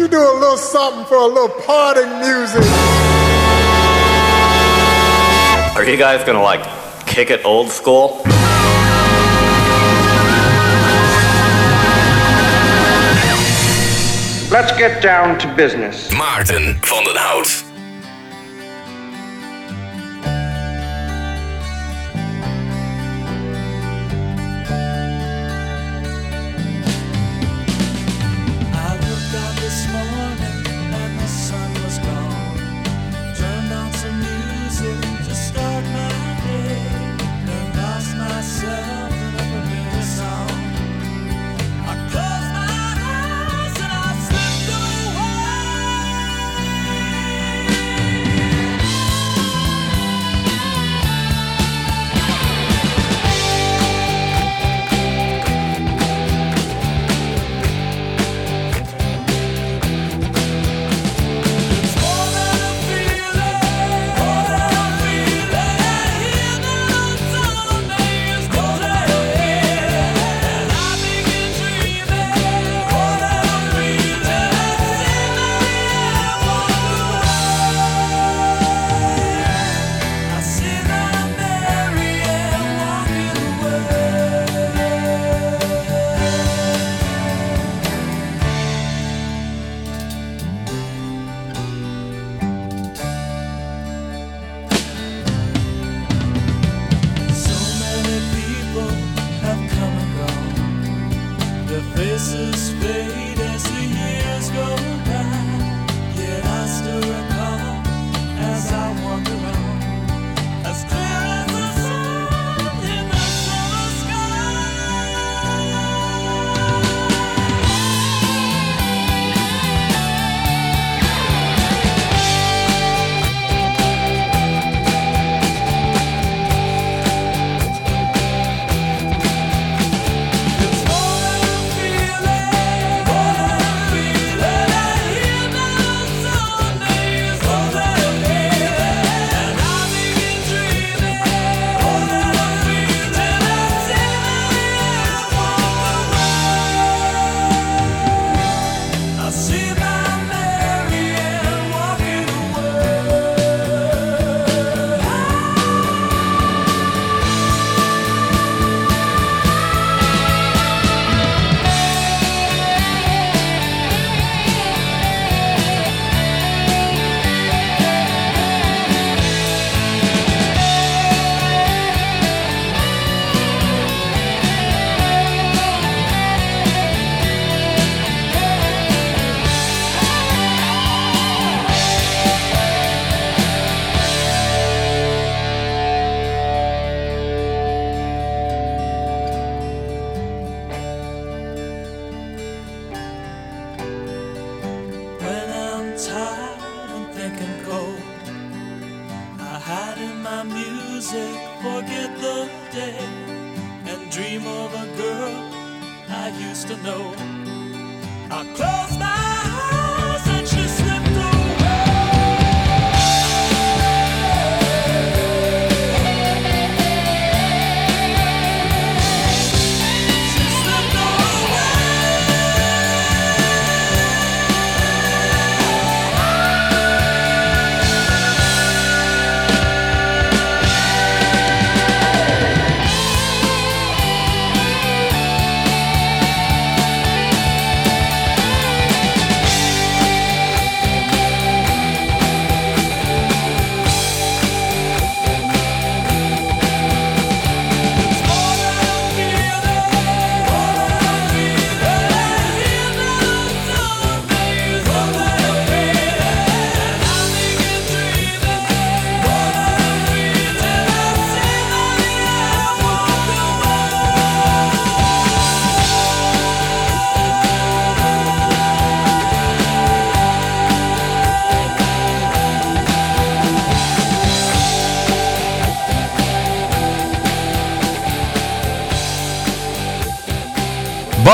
You do a little something for a little parting music? Are you guys gonna like kick it old school? Let's get down to business. Maarten van den Hout.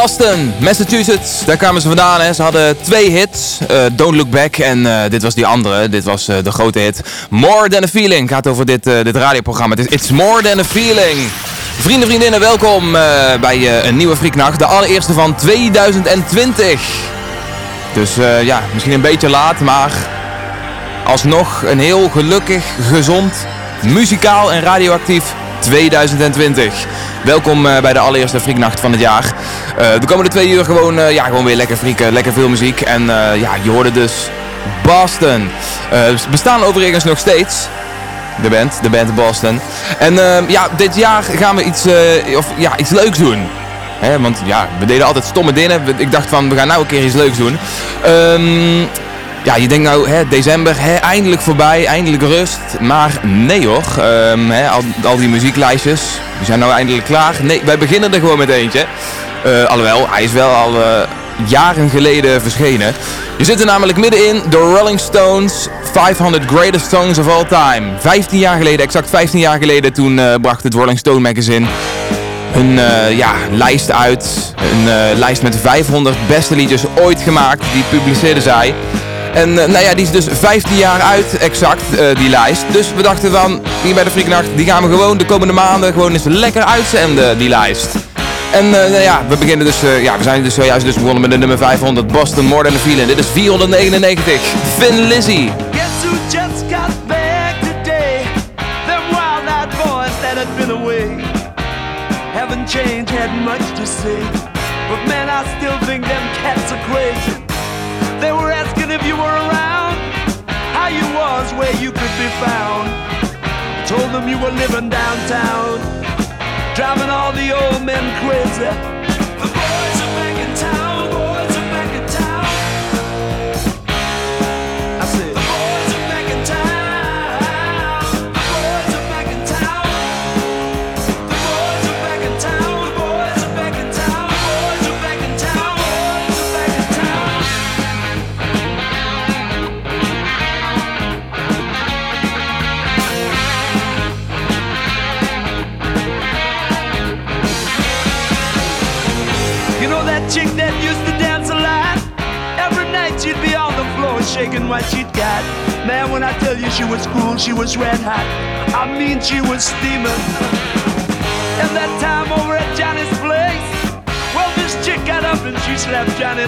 Boston, Massachusetts, daar kwamen ze vandaan. Hè. Ze hadden twee hits, eh, Don't Look Back en eh, dit was die andere. Dit was eh, de grote hit, More Than A Feeling. Gaat over dit, dit radioprogramma. Het is It's More Than A Feeling. Vrienden, vriendinnen, welkom bij een nieuwe Frieknacht. De allereerste van 2020. Dus ja, misschien een beetje laat, maar alsnog een heel gelukkig, gezond, muzikaal en radioactief 2020. Welkom eh, bij de allereerste Frieknacht van het jaar. Eh, de komende twee uur gewoon, eh, ja, gewoon weer lekker frieken, lekker veel muziek. En ja, je hoorde dus Boston. Bestaan overigens nog steeds. De band, de band Boston. En eh, ja, dit jaar gaan we iets, of, ja, iets leuks doen. Want ja, we deden altijd stomme dingen. Ik dacht van, we gaan nou een keer iets leuks doen. Ehm, ja, je denkt nou, hè, december, hè, eindelijk voorbij, eindelijk rust. Maar nee hoor, Ehm, hè, al, die muzieklijstjes, die zijn nou eindelijk klaar. Nee, wij beginnen er gewoon met eentje. Eh, alhoewel, hij is wel al eh, jaren geleden verschenen. Je zit er namelijk middenin, de Rolling Stones 500 Greatest Songs of All Time. 15 jaar geleden, exact 15 jaar geleden, toen eh, bracht het Rolling Stone magazine een ja, lijst uit. Een lijst met 500 beste liedjes ooit gemaakt. Die publiceerden zij. En eh, nou ja, die is dus 15 jaar uit, exact, eh, die lijst. Dus we dachten van, hier bij de Frieknacht, die gaan we gewoon de komende maanden gewoon eens lekker uitzenden, die lijst. En eh, nou ja, we beginnen dus, ja, we zijn dus zojuist dus begonnen met de nummer 500, Boston More Than A Feeling. Dit is 499, Finn Lizzy. That had much to say. But man, I still think them cats are crazy. They were asking you were around, how you was, where you could be found. Told them you were living downtown, driving all the old men crazy.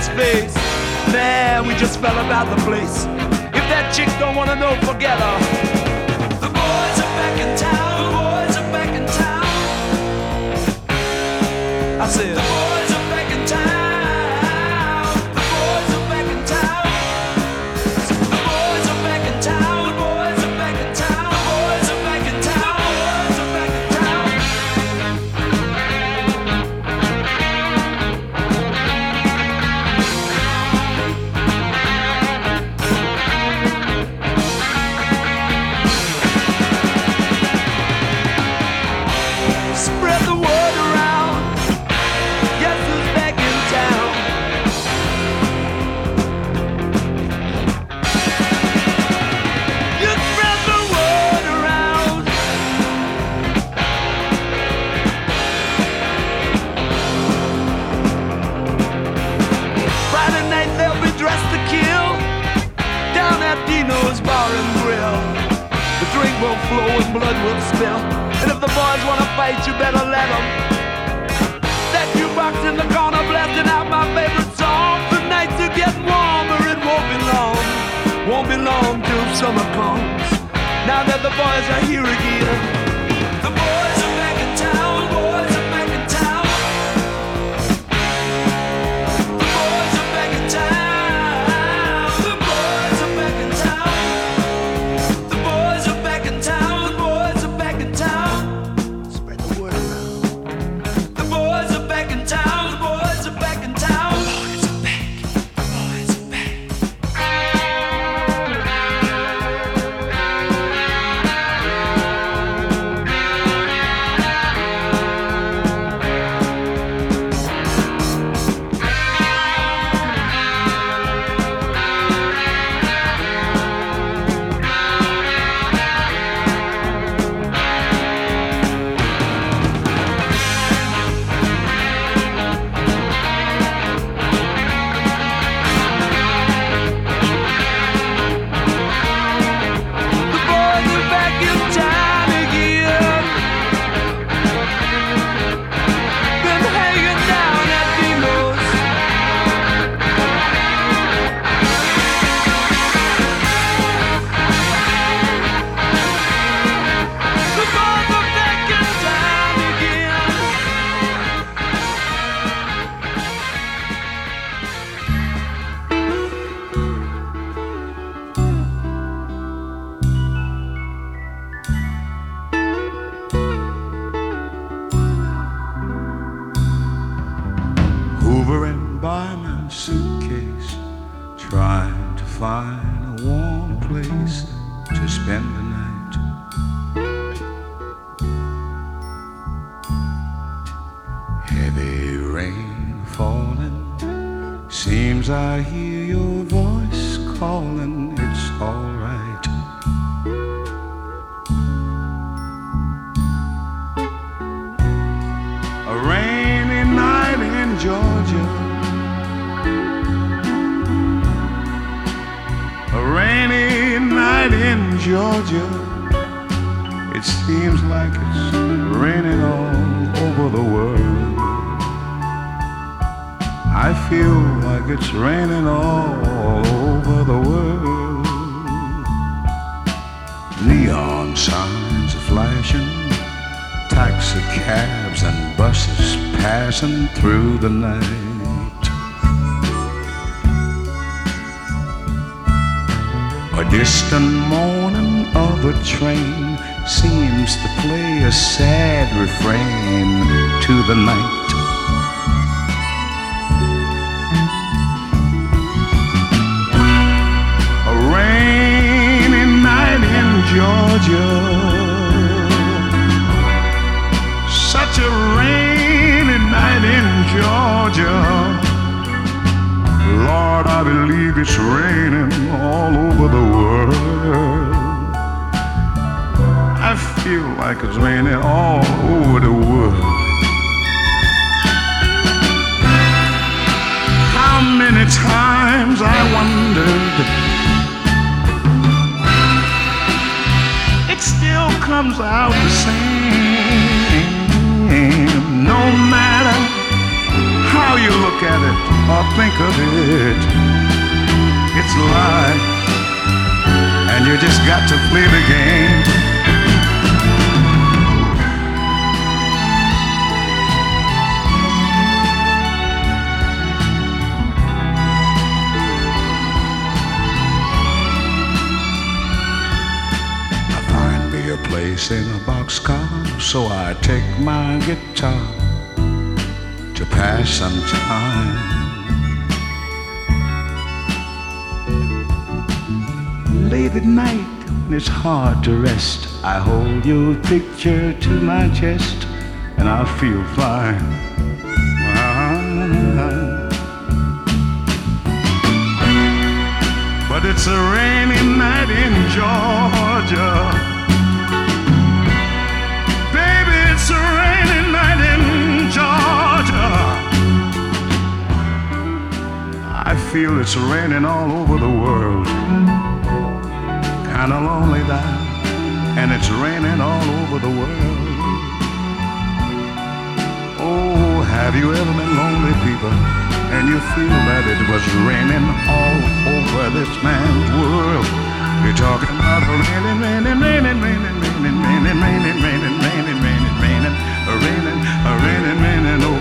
Slapped face. Man, we just fell about the place. If that chick don't wanna know, forget her. Down Bar and Grill. The drink will flow and blood will spill. And if the boys wanna fight, you better let them. That jukebox in the corner blasting out my favorite song. The nights are getting warmer, it won't be long. Won't be long till summer comes. Now that the boys are here again. fire times I wondered it still comes out the same. No matter how you look at it or think of it, it's life, and you just got to play the game. Place in a boxcar, so I take my guitar to pass some time. Late at night, when it's hard to rest, I hold your picture to my chest, and I feel fine. But it's a rainy night in Georgia. It's a rainy night in Georgia. I feel it's raining all over the world. Kinda lonely now, and it's raining all over the world. Oh, have you ever been lonely, people? And you feel that it was raining all over this man's world. You're talking about raining, raining, raining, raining, raining, raining, raining, raining, raining, raining, many, many, no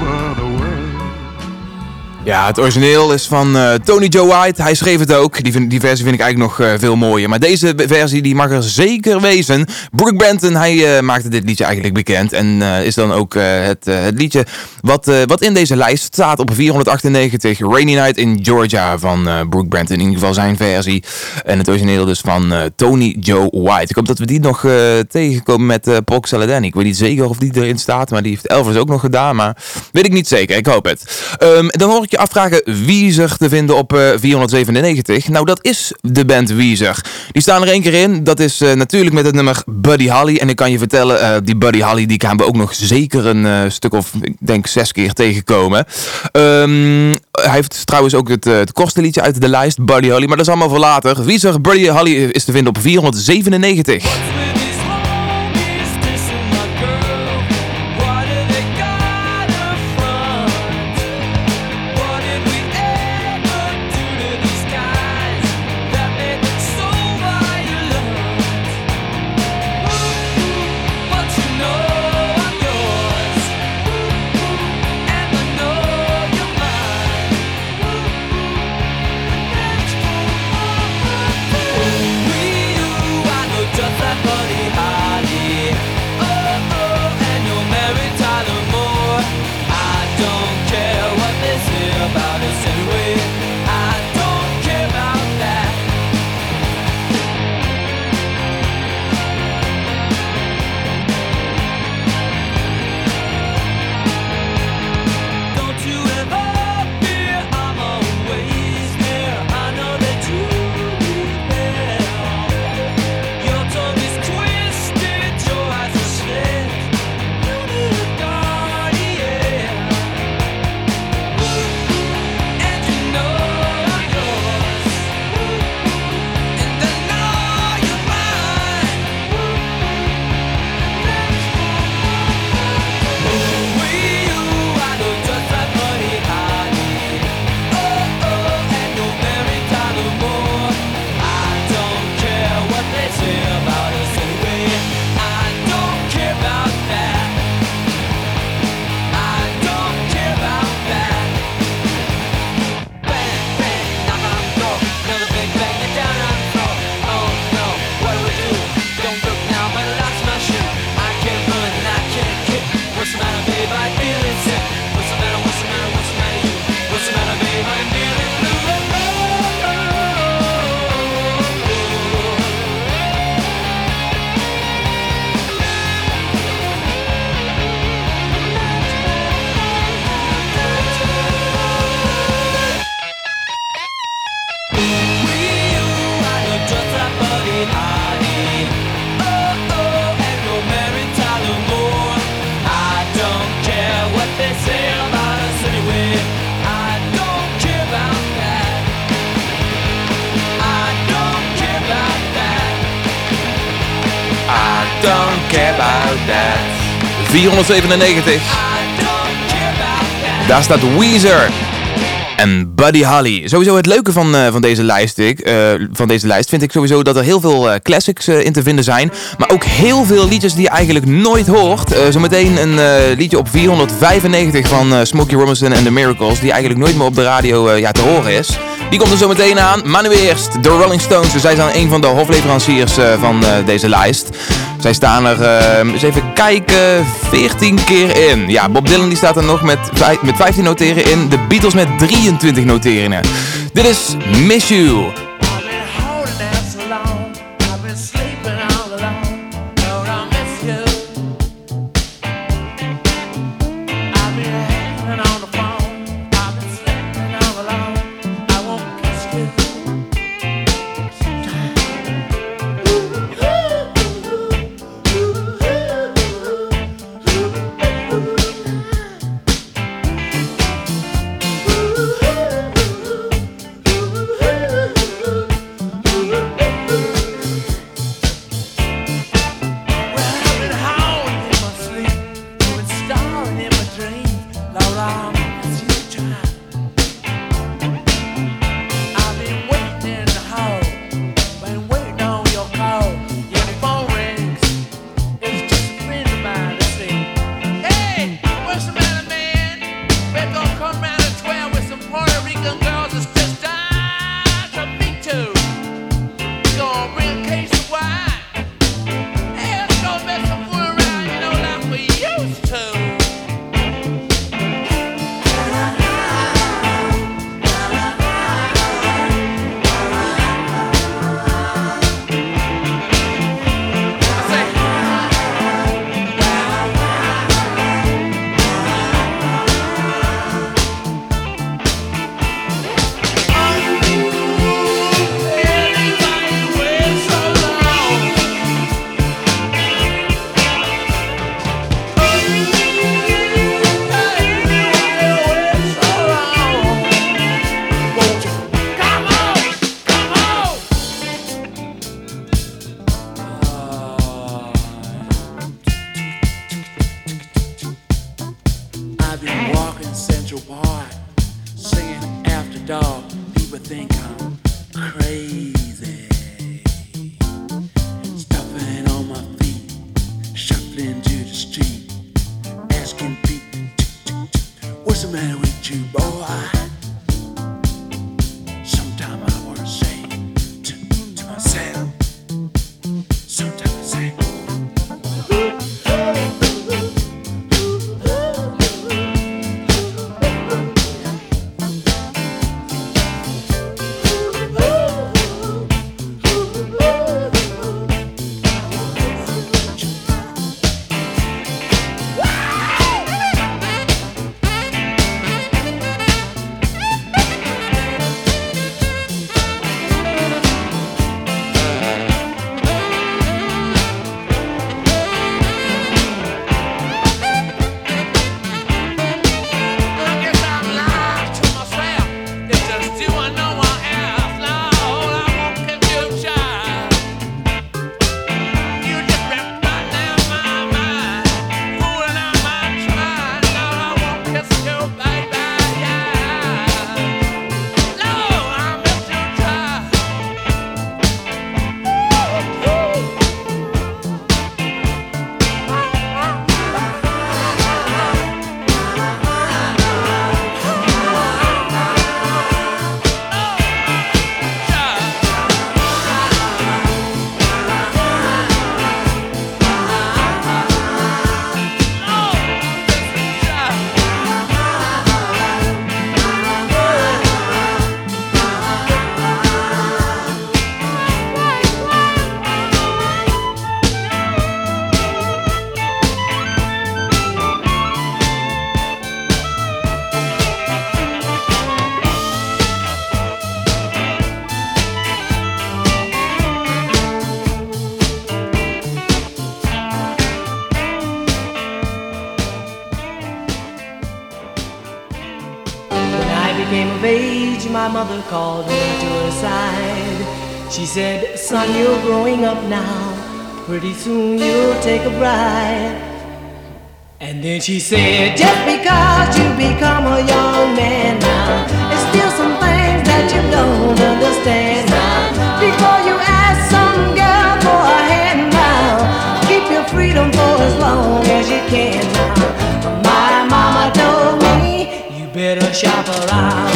Ja, het origineel is van eh, Tony Joe White. Hij schreef het ook. Die, versie vind ik eigenlijk nog eh, veel mooier. Maar deze versie die mag er zeker wezen. Brooke Benton, hij eh, maakte dit liedje eigenlijk bekend. En is dan ook het, het liedje wat, wat in deze lijst staat op 498. Rainy Night in Georgia van Brooke Benton. In ieder geval zijn versie. En het origineel dus van Tony Joe White. Ik hoop dat we die nog tegenkomen met Prox Saladani. Ik weet niet zeker of die erin staat. Maar die heeft Elvis ook nog gedaan. Maar weet ik niet zeker. Ik hoop het. Ehm, dan hoor ik je afvragen wie zich te vinden op eh, 497. Nou, dat is de band Weezer. Die staan er één keer in. Dat is eh, natuurlijk met het nummer Buddy Holly. En ik kan je vertellen, eh, die Buddy Holly die gaan we ook nog zeker een eh, stuk of, ik denk, zes keer tegenkomen. Ehm, hij heeft trouwens ook het, eh, het liedje uit de lijst, Buddy Holly. Maar dat is allemaal voor later. Weezer, Buddy Holly is te vinden op 497. 497. I don't care about that. Daar staat Weezer. En Buddy Holly. Sowieso het leuke van, eh, van, deze lijst, ik, eh, van deze lijst vind ik sowieso dat er heel veel eh, classics in te vinden zijn. Maar ook heel veel liedjes die je eigenlijk nooit hoort. Zometeen een liedje op 495 van Smokey Robinson en The Miracles. Die eigenlijk nooit meer op de radio ja, te horen is. Die komt er zo meteen aan. Maar nu eerst de Rolling Stones. Zij zijn een van de hofleveranciers eh, van eh, deze lijst. Zij staan er, eh, eens even kijken, 14 keer in. Ja, Bob Dylan die staat er nog met, met 15 noteren in. De Beatles met 23 noteringen. Dit is Miss You. Pretty soon you'll take a bride. And then she said, Just because you become a young man now, there's still some things that you don't understand now. Before you ask some girl for a hand now, keep your freedom for as long as you can now. My mama told me, You better shop around.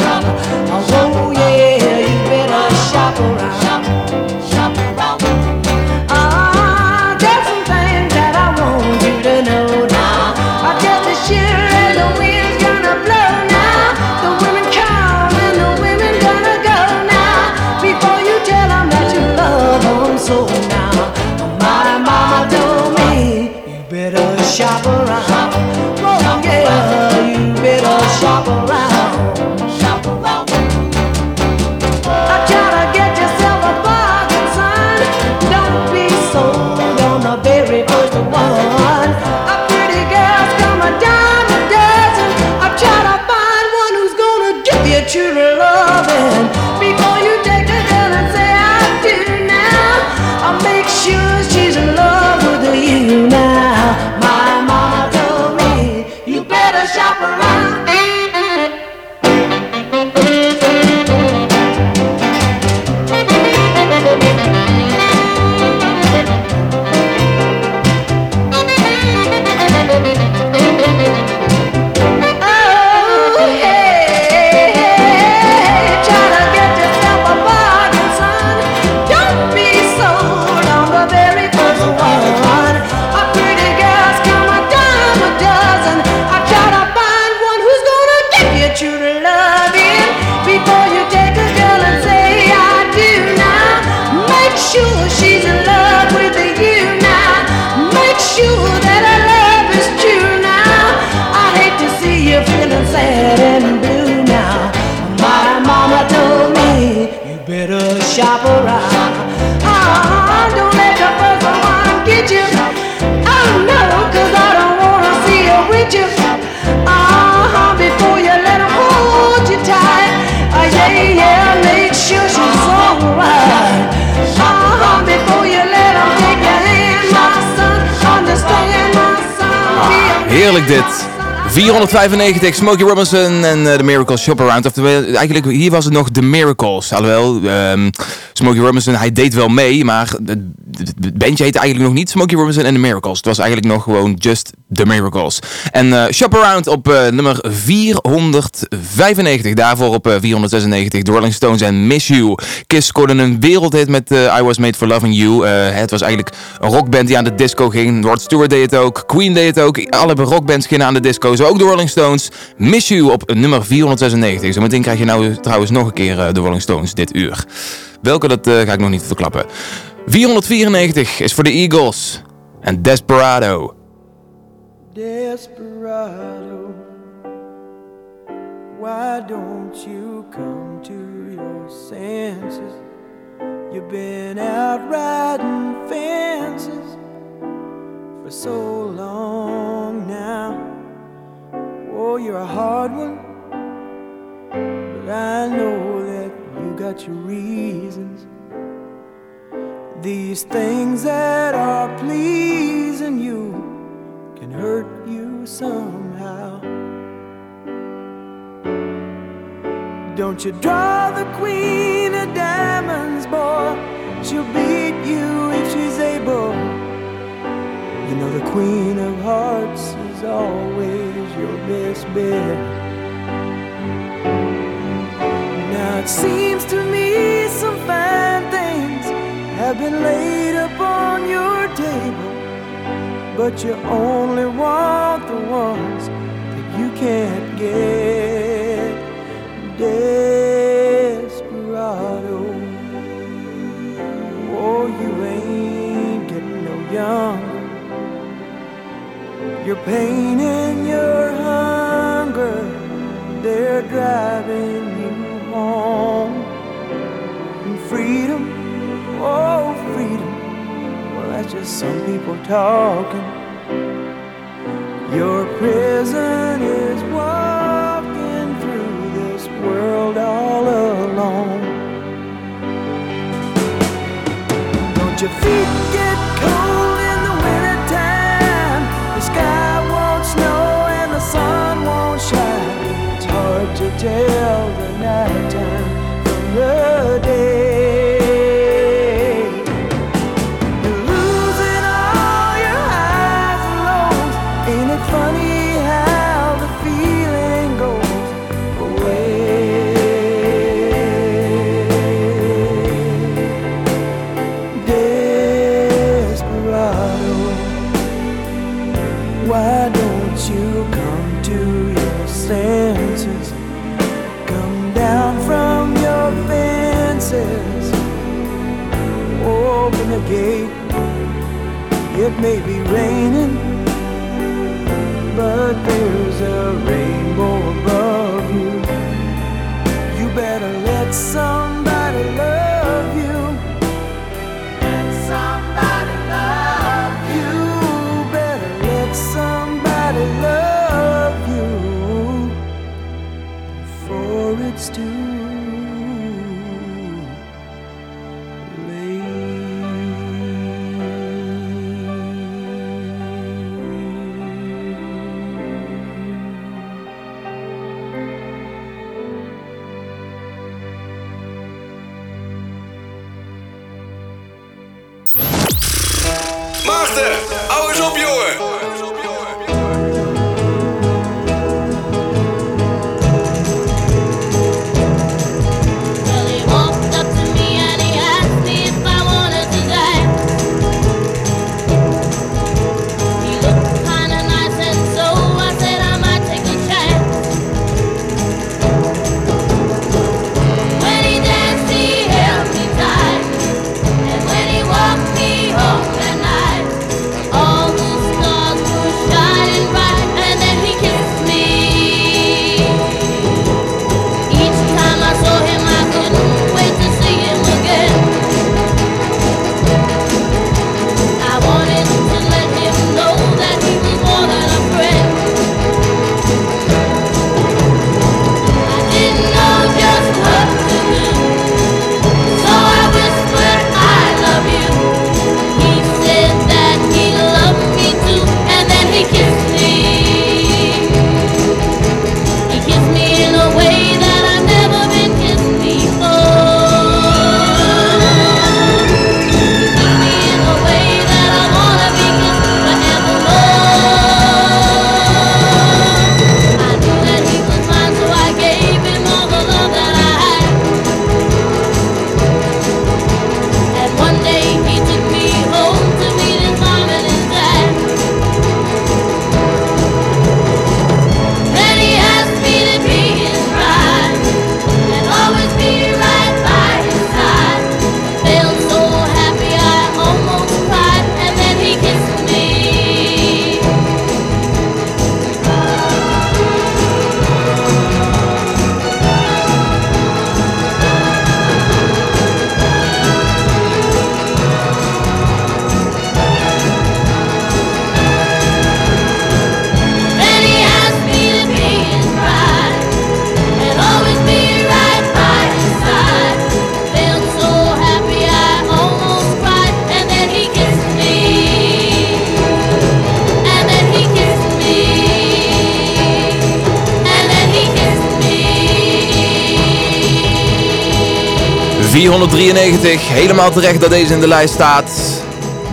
Oh, yeah, you better shop around. Shop around. Heerlijk dit. 495, Smokey Robinson en eh, The Miracles Shop Around. Eigenlijk hier was het nog The Miracles. Alhoewel, ehm Smokey Robinson, hij deed wel mee, maar het, bandje heette eigenlijk nog niet Smokey Robinson en The Miracles. Het was eigenlijk nog gewoon just The Miracles. En eh, Shop Around op eh, nummer 495. Daarvoor op eh, 496 The Rolling Stones en Miss You. Kiss scoorde een wereldhit met I Was Made For Loving You. Het was eigenlijk een rockband die aan de disco ging. Rod Stewart deed het ook, Queen deed het ook. Alle rockbands gingen aan de disco, zo ook de Rolling Stones. Miss You op nummer 496. Zometeen krijg je nou trouwens nog een keer eh, de Rolling Stones dit uur. Welke, dat eh, ga ik nog niet verklappen. 494 is voor de Eagles. En Desperado. Desperado, why don't you come to your senses? You've been out riding fences for so long now. Oh, you're a hard one, but I know that you got your reasons. These things that are pleasing you can hurt you somehow. Don't you draw the queen of diamonds, boy? She'll beat you if she's able. You know the queen of hearts always your best bet. Now it seems to me some fine things have been laid upon your table but you only want the ones that you can't get. pain and your hunger, they're driving you home. And freedom, oh, freedom, well, that's just some people talking. Your prison is walking through this world all alone. Don't you feel? Tell you 493, helemaal terecht dat deze in de lijst staat.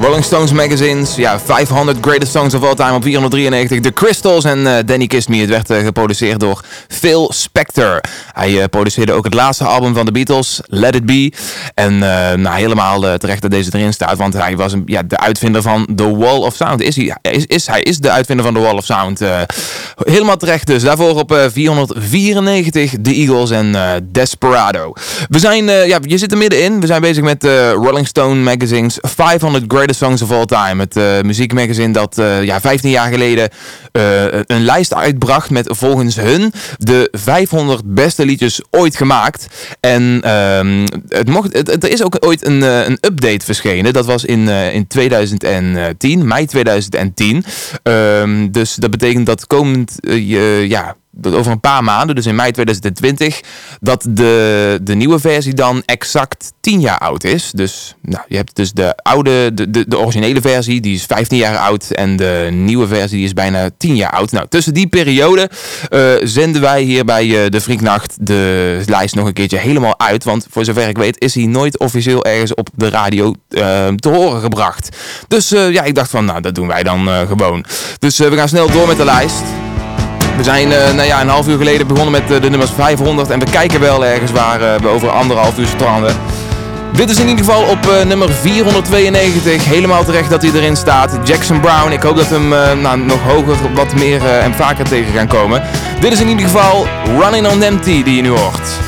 Rolling Stones Magazines, ja, 500 Greatest Songs of All Time op 493. The Crystals en eh, Danny Kissed Me. Het werd eh, geproduceerd door Phil Spector. Hij eh, produceerde ook het laatste album van de Beatles, Let It Be. En eh, nou, helemaal eh, terecht dat deze erin staat, want hij was een, ja, de uitvinder van The Wall of Sound. Is hij, is, is, hij is de uitvinder van The Wall of Sound. helemaal terecht dus. Daarvoor op eh, 494 The Eagles en Desperado. We zijn, ja, je zit er middenin. We zijn bezig met Rolling Stone Magazine's 500 Greatest Songs of All Time. Het eh, muziekmagazine dat ja, 15 jaar geleden een lijst uitbracht met volgens hun de 500 beste ooit gemaakt. En ehm, het mocht, het, er is ook ooit een, eh, een update verschenen. Dat was in, eh, in 2010, mei 2010. Ehm, dus dat betekent dat komend, eh, ja, dat over een paar maanden, dus in mei 2020, dat de, de nieuwe versie dan exact 10 jaar oud is. Dus nou, je hebt dus de oude, de, de, de originele versie, die is 15 jaar oud. En de nieuwe versie die is bijna 10 jaar oud. Nou, tussen die periode eh, zenden wij hier bij eh, de Vriendnacht de lijst nog een keertje helemaal uit. Want voor zover ik weet is hij nooit officieel ergens op de radio eh, te horen gebracht. Dus ja, ik dacht van, nou, dat doen wij dan gewoon. Dus we gaan snel door met de lijst. We zijn eh, nou ja, een half uur geleden begonnen met eh, de nummers 500 en we kijken wel ergens waar eh, we over anderhalf uur stranden. Dit is in ieder geval op nummer 492. Helemaal terecht dat hij erin staat. Jackson Brown. Ik hoop dat we hem nou, nog hoger, wat meer en vaker tegen gaan komen. Dit is in ieder geval Running on Empty die je nu hoort.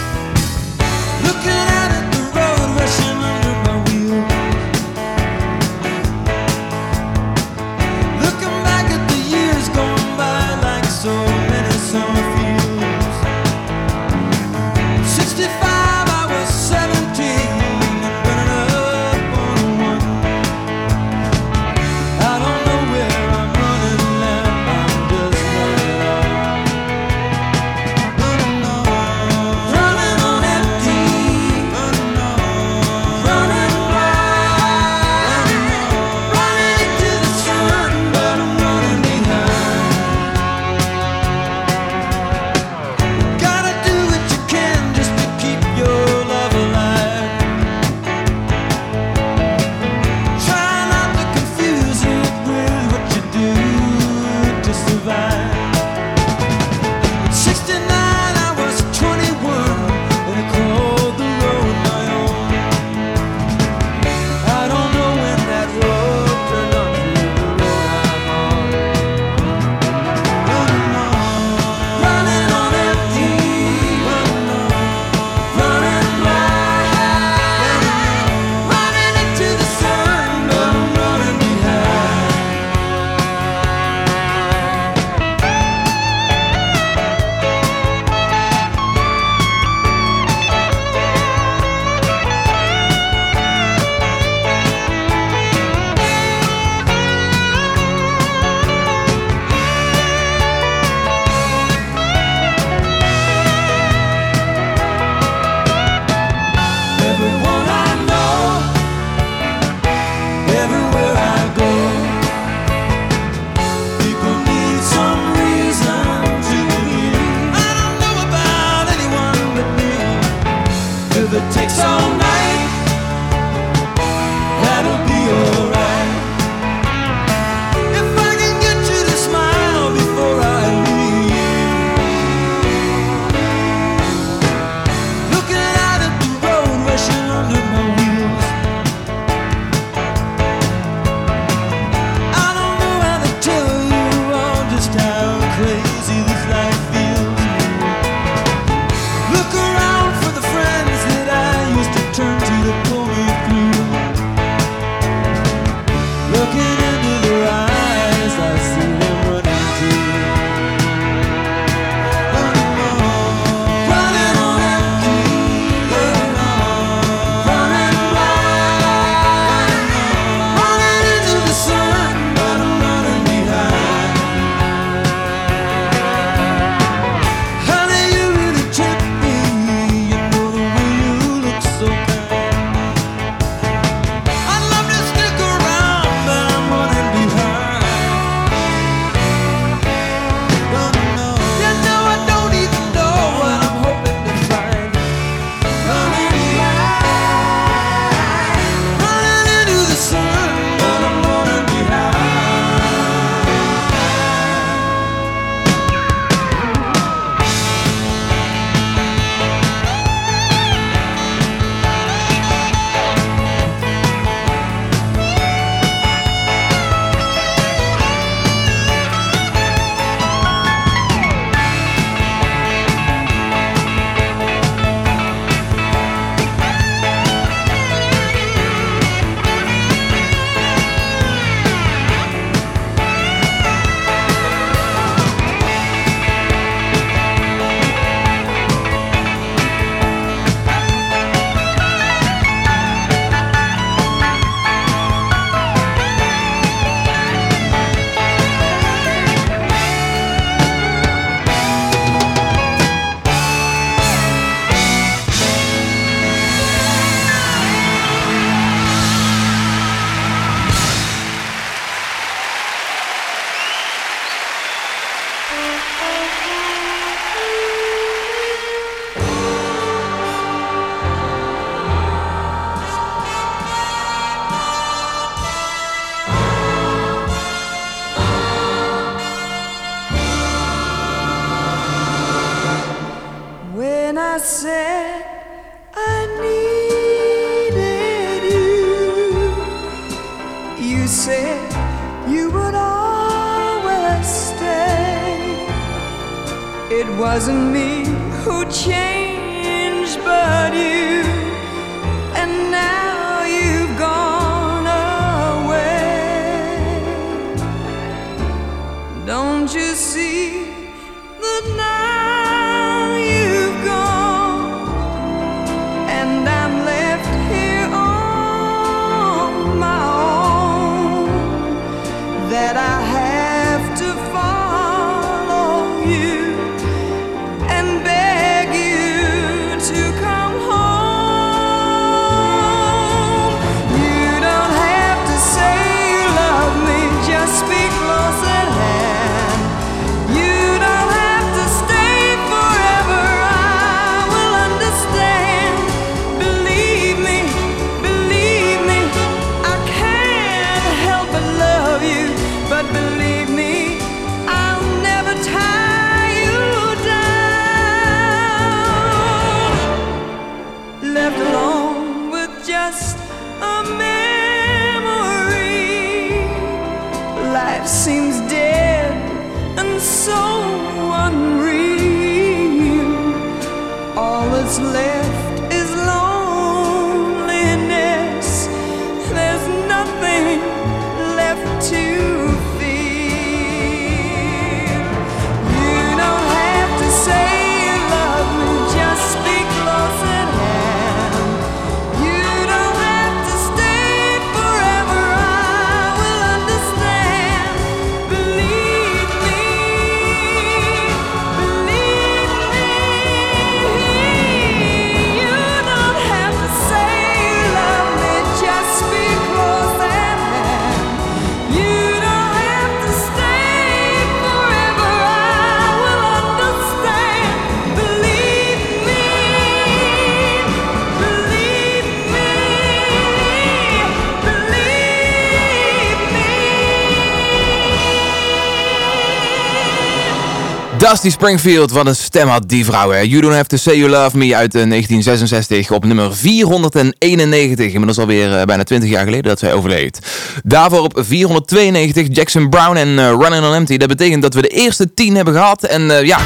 Dusty Springfield, wat een stem had die vrouw. Hè. You Don't Have To Say You Love Me uit eh, 1966 op nummer 491. Inmiddels alweer eh, bijna 20 jaar geleden dat zij overleed. Daarvoor op 492 Jackson Brown en eh, Running on Empty. Dat betekent dat we de eerste 10 hebben gehad. En eh, ja,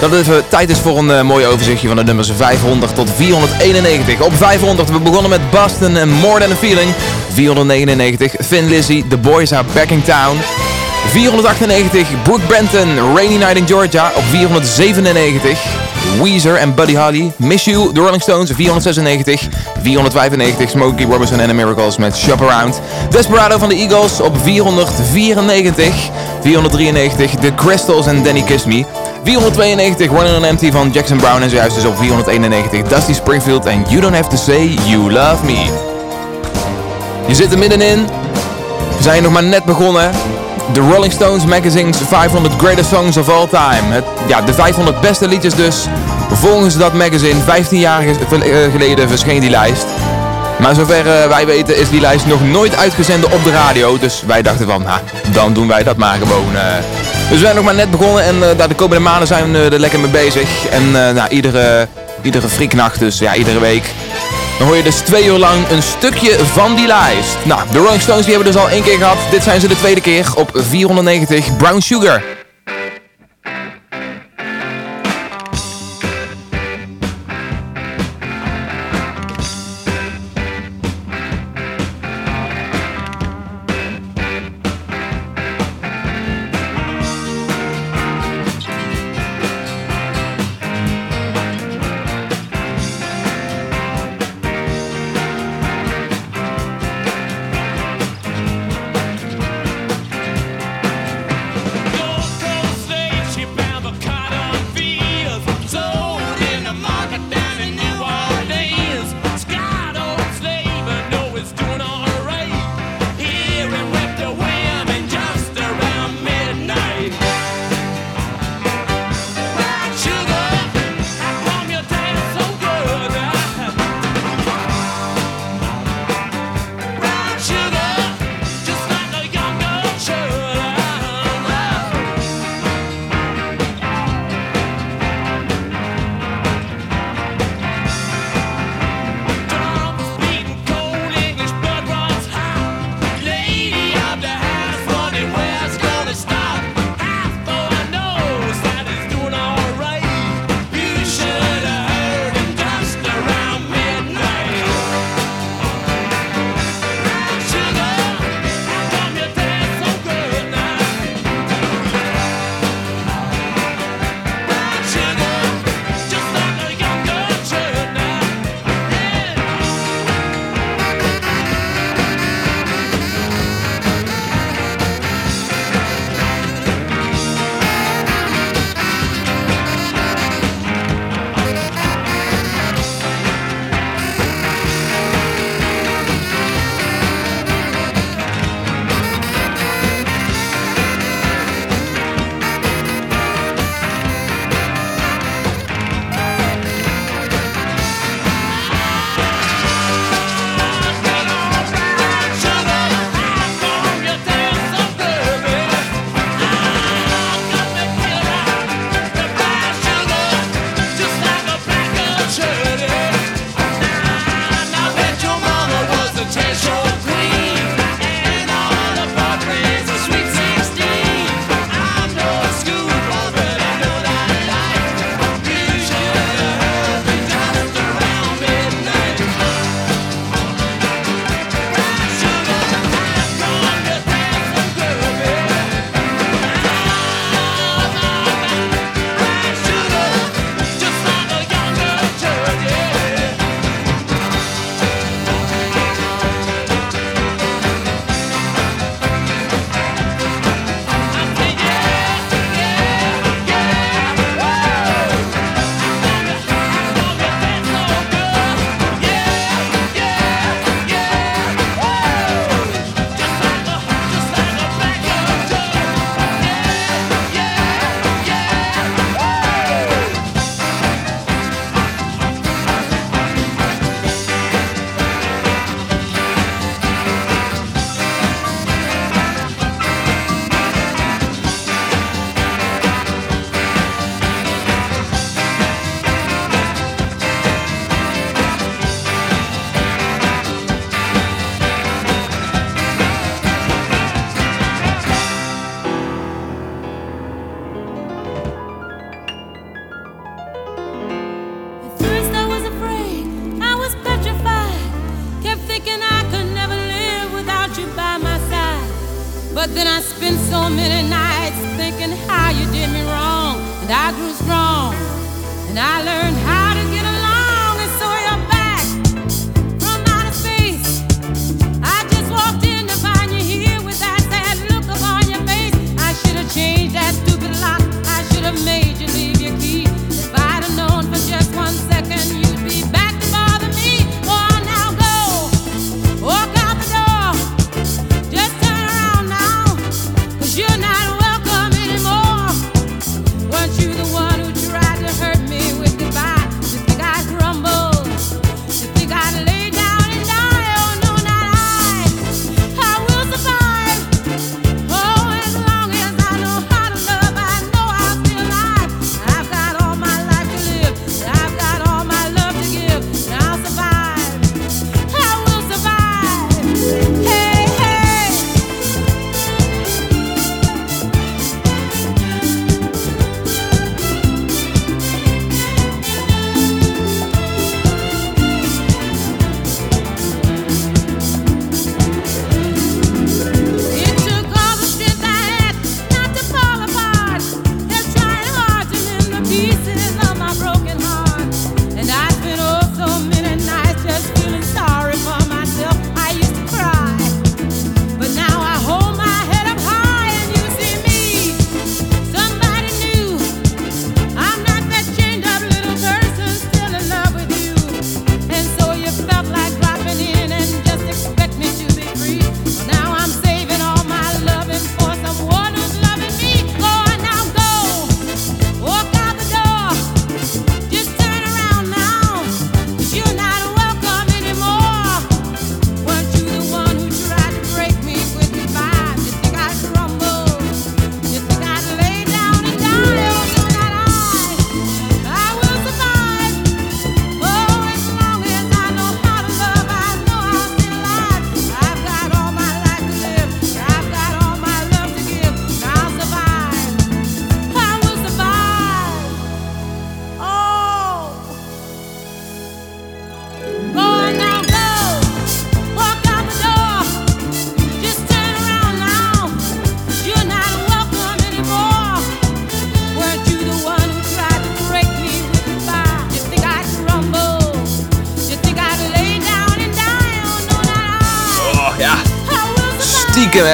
dat het even tijd is voor een eh, mooi overzichtje van de nummers 500 tot 491. Op 500, we begonnen met Boston en More Than A Feeling. 499, Thin Lizzy, The Boys Are Back in Town. 498, Brooke Benton, Rainy Night in Georgia. Op 497, Weezer en Buddy Holly, Miss You, The Rolling Stones. 496, 495, Smokey Robinson and The Miracles met Shop Around. Desperado van de Eagles op 494. 493, The Crystals en Danny Kiss Me. 492, Running on Empty van Jackson Brown. En zojuist dus op 491, Dusty Springfield en You Don't Have To Say You Love Me. Je zit er middenin. We zijn nog maar net begonnen. De Rolling Stones Magazine's 500 Greatest Songs of All Time. Het, ja, de 500 beste liedjes dus. Volgens dat magazine, 15 jaar eh, geleden verscheen die lijst. Maar zover eh, wij weten is die lijst nog nooit uitgezonden op de radio. Dus wij dachten van, dan doen wij dat maar gewoon. eh. Dus we zijn nog maar net begonnen en daar de komende maanden zijn we er lekker mee bezig. En nou, iedere, iedere frieknacht, dus ja, iedere week dan hoor je dus twee uur lang een stukje van die lijst. Nou, de Rolling Stones die hebben dus al één keer gehad. Dit zijn ze de tweede keer op 490 Brown Sugar.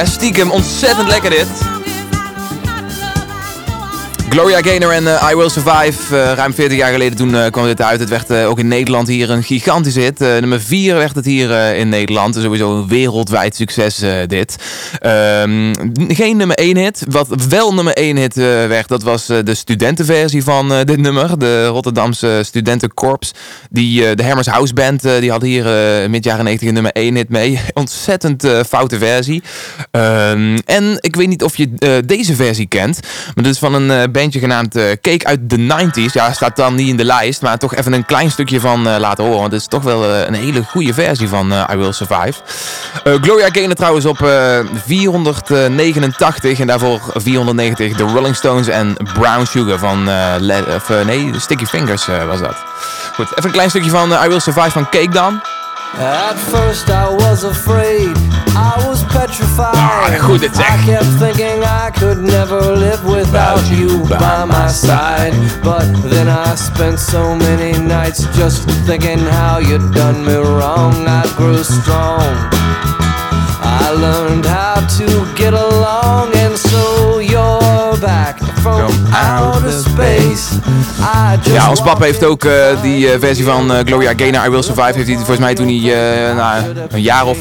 Hè, stiekem. Ontzettend lekker dit. Gloria Gaynor en eh, I Will Survive. eh, ruim 40 jaar geleden toen eh, kwam dit uit. Het werd ook in Nederland hier een gigantisch hit. Nummer 4 werd het hier in Nederland. Sowieso een wereldwijd succes dit. Ehm, geen nummer 1 hit. Wat wel nummer 1 hit werd, dat was de studentenversie van dit nummer. De Rotterdamse studentenkorps. Die, de Hammers House Band, die had hier mid jaren 90 een nummer 1 hit mee. Ontzettend foute versie. Ehm, en ik weet niet of je deze versie kent. Maar dit is van een bandje genaamd eh, Cake uit de 90s. Ja, staat dan niet in de lijst. Maar toch even een klein stukje van eh, laten horen. Want het is toch wel eh, een hele goede versie van I Will Survive. Gloria Gaynor trouwens op eh, 489. En daarvoor 490 de Rolling Stones en Brown Sugar van... nee, Sticky Fingers was dat. Goed, even een klein stukje van I Will Survive van Cake dan. At first I was afraid, I was petrified. Ah, goed dit zeg. I kept thinking I could never live without you by my side. But then I spent so many nights just thinking how you'd done me wrong. I grew strong. I learned how to get along, Ja, ons papa heeft ook eh, die eh, versie van eh, Gloria Gaynor, I Will Survive, heeft hij volgens mij toen hij eh, nou, een jaar of,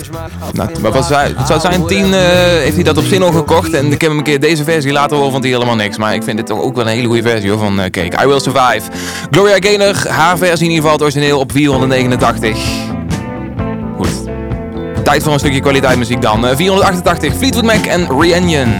nou, wat was hij, zou zijn, tien, eh, heeft hij dat op zin al gekocht. En ik heb hem een keer deze versie later horen, vond hij helemaal niks. Maar ik vind dit toch ook wel een hele goede versie hoor, van eh Cake. I Will Survive. Gloria Gaynor, haar versie in ieder geval, het origineel op 489. Goed. Tijd voor een stukje kwaliteit muziek dan. Eh, 488, Fleetwood Mac en Reunion.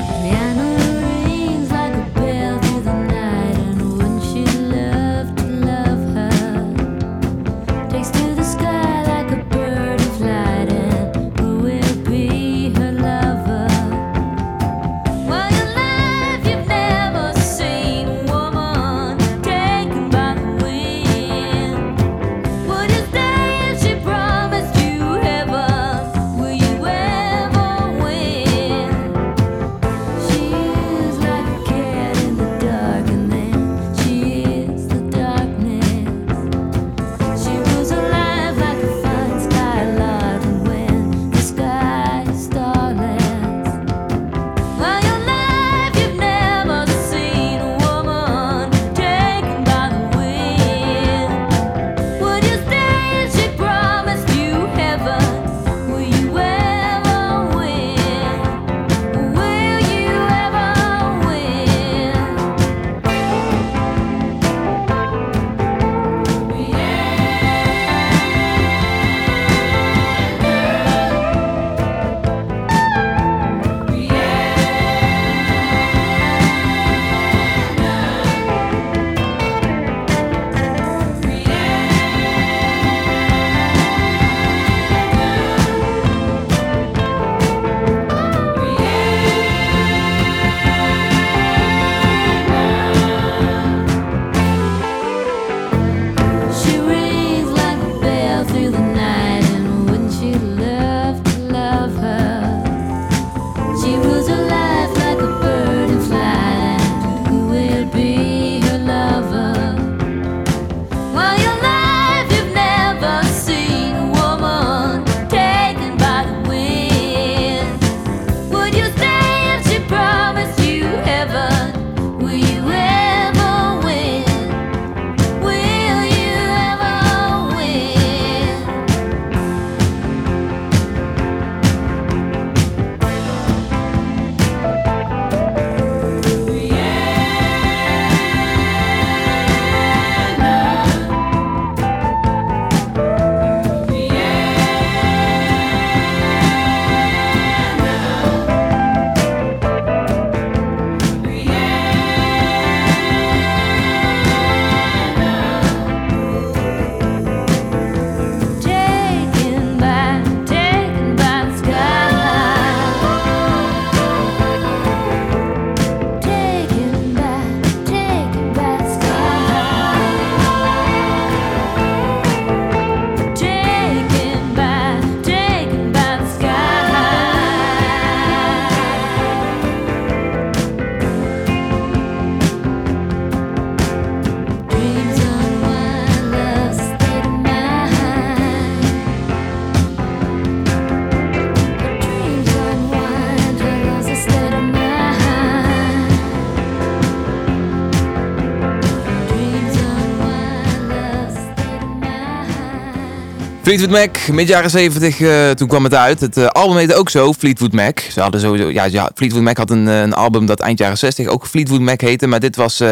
Fleetwood Mac, mid jaren 70, eh, toen kwam het uit. Het eh, album heette ook zo, Fleetwood Mac. Ze hadden sowieso, ja, ja, Fleetwood Mac had een, eh, een album dat eind jaren 60 ook Fleetwood Mac heette. Maar dit was,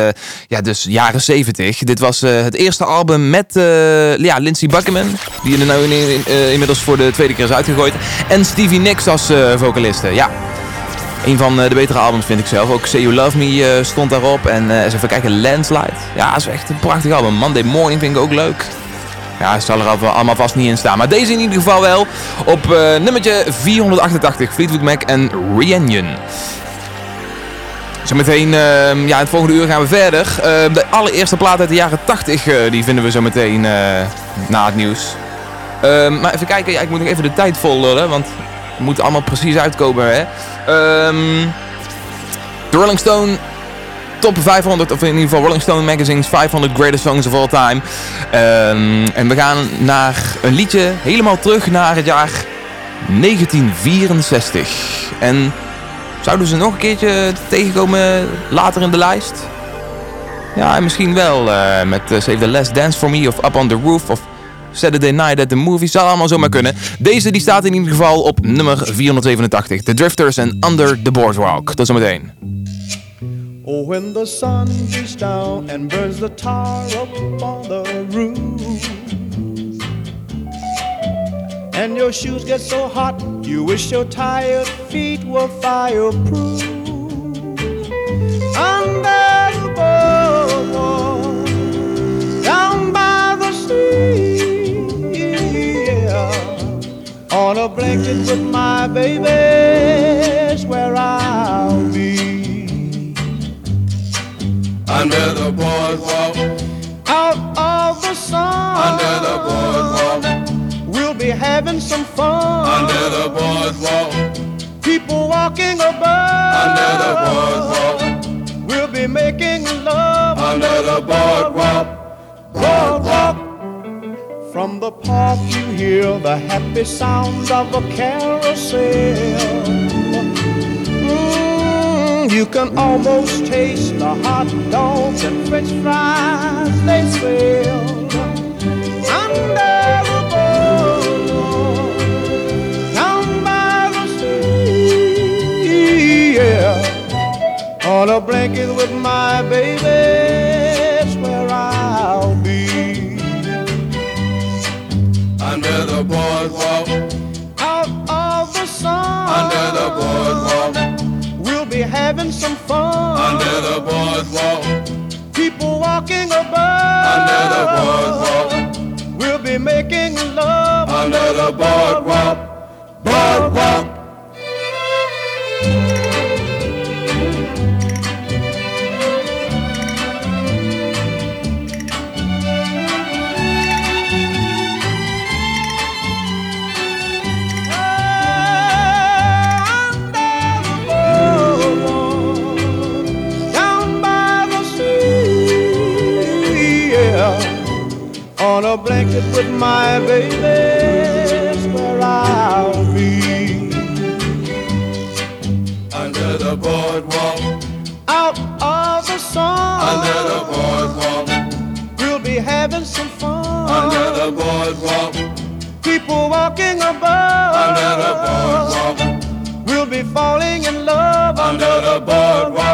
ja, dus jaren 70. Dit was het eerste album met, ja, Lindsey Buckingham. Die er nou in, in- inmiddels voor de tweede keer is uitgegooid. En Stevie Nicks als vocaliste, ja. Een van de betere albums vind ik zelf. Ook Say You Love Me stond daarop. En eens even kijken, Landslide. Ja, dat is echt een prachtig album. Monday Morning vind ik ook leuk. Ja, het zal er al- allemaal vast niet in staan. Maar deze in ieder geval wel. Op eh, nummertje 488, Fleetwood Mac en Reunion. Zometeen, ehm ja, het volgende uur gaan we verder. Ehm, de allereerste plaat uit de jaren 80, eh, die vinden we zo meteen eh, na het nieuws. Ehm, maar even kijken, ja, ik moet nog even de tijd vol lullen, want het moet allemaal precies uitkomen. Hè? Ehm, de Rolling Stone top 500, of in ieder geval Rolling Stone Magazine's 500 Greatest Songs of All Time. Ehm, en we gaan naar een liedje helemaal terug naar het jaar 1964. En zouden ze nog een keertje tegenkomen later in de lijst? Ja, en misschien wel eh, met eh, Save the Last Dance For Me of Up on the Roof of Saturday Night at the Movies. Zou allemaal zomaar kunnen. Deze die staat in ieder geval op nummer 487. The Drifters en Under the Boardwalk. Tot zometeen. Oh, when the sun beats down and burns the tar up on the roof, and your shoes get so hot, you wish your tired feet were fireproof. Under the boardwalk, down by the sea, yeah, on a blanket with my baby, where I'll Under the boardwalk, out of the sun. Under the boardwalk. We'll be having some fun. under the boardwalk, People walking above. under the boardwalk, We'll be making love. under the boardwalk. Boardwalk. From the park you hear the happy sounds of a carousel. You can almost taste the hot dogs and french fries they sell. Under the boardwalk, down by the sea, yeah. On a blanket with my baby, it's where I'll be. Under the boardwalk, Out of the sun, under the boardwalk, be having some fun. under the boardwalk, People walking above, under the boardwalk, we'll be making love. under the boardwalk, boardwalk. With my baby, where I'll be. Under the boardwalk, Out of the sun, under the boardwalk, we'll be having some fun. under the boardwalk, People walking above, under the boardwalk, we'll be falling in love. Under the boardwalk.